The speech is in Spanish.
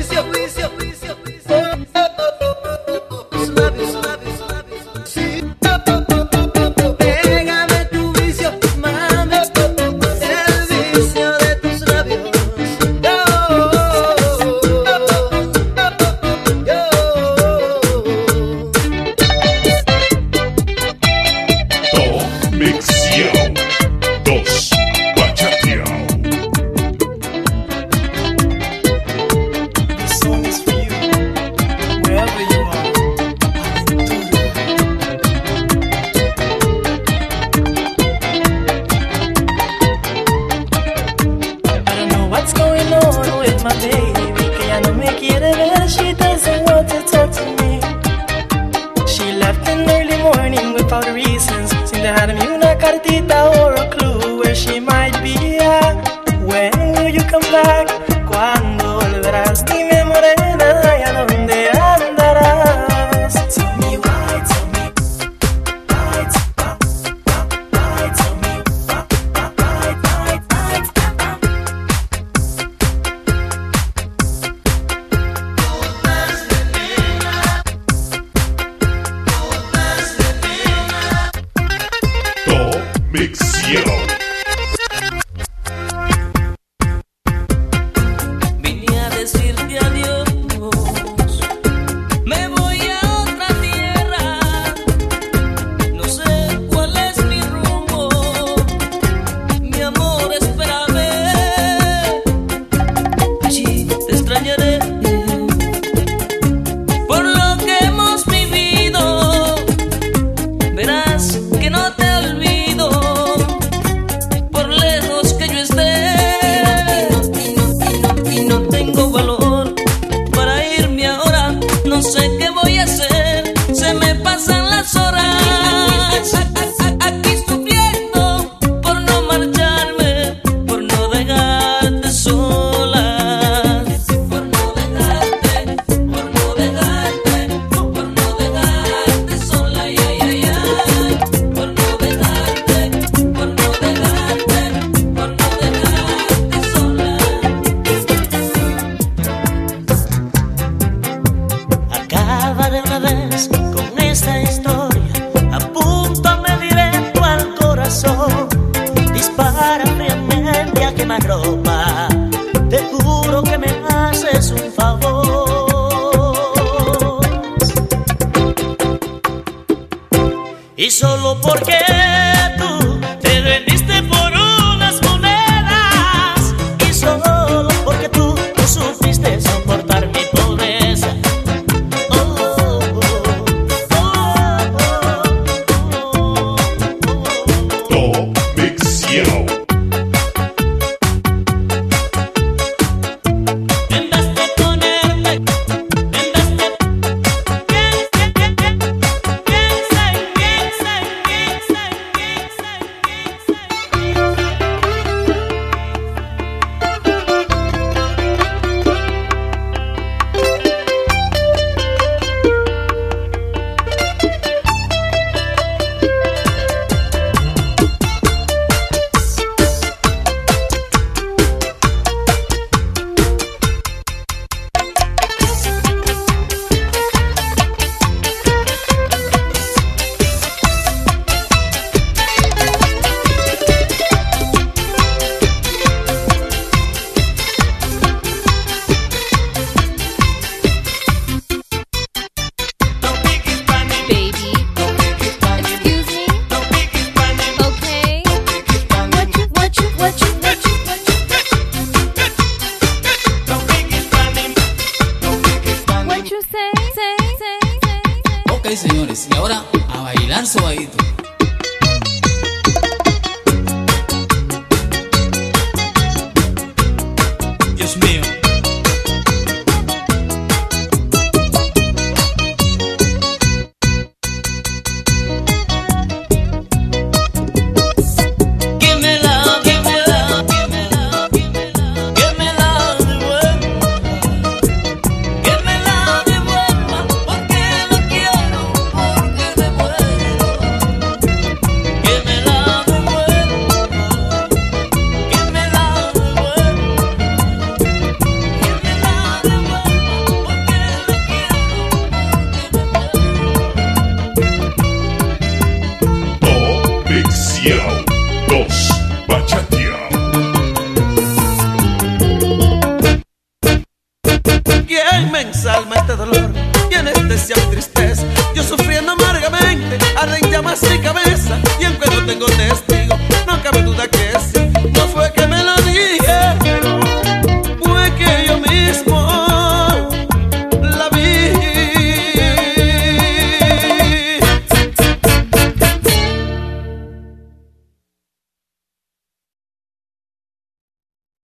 小朋 with my baby Que ya no me quiere ver. She doesn't want to talk to me. She left in early morning without reasons. Sin dejarme una cartita or a clue Where she might para fríamente a quemar ropa. Te juro que me haces un favor. Y solo porque tú señores. Y ahora a bailar suavito. Llamas mi cabeza y aunque no tengo testigo, no cabe duda que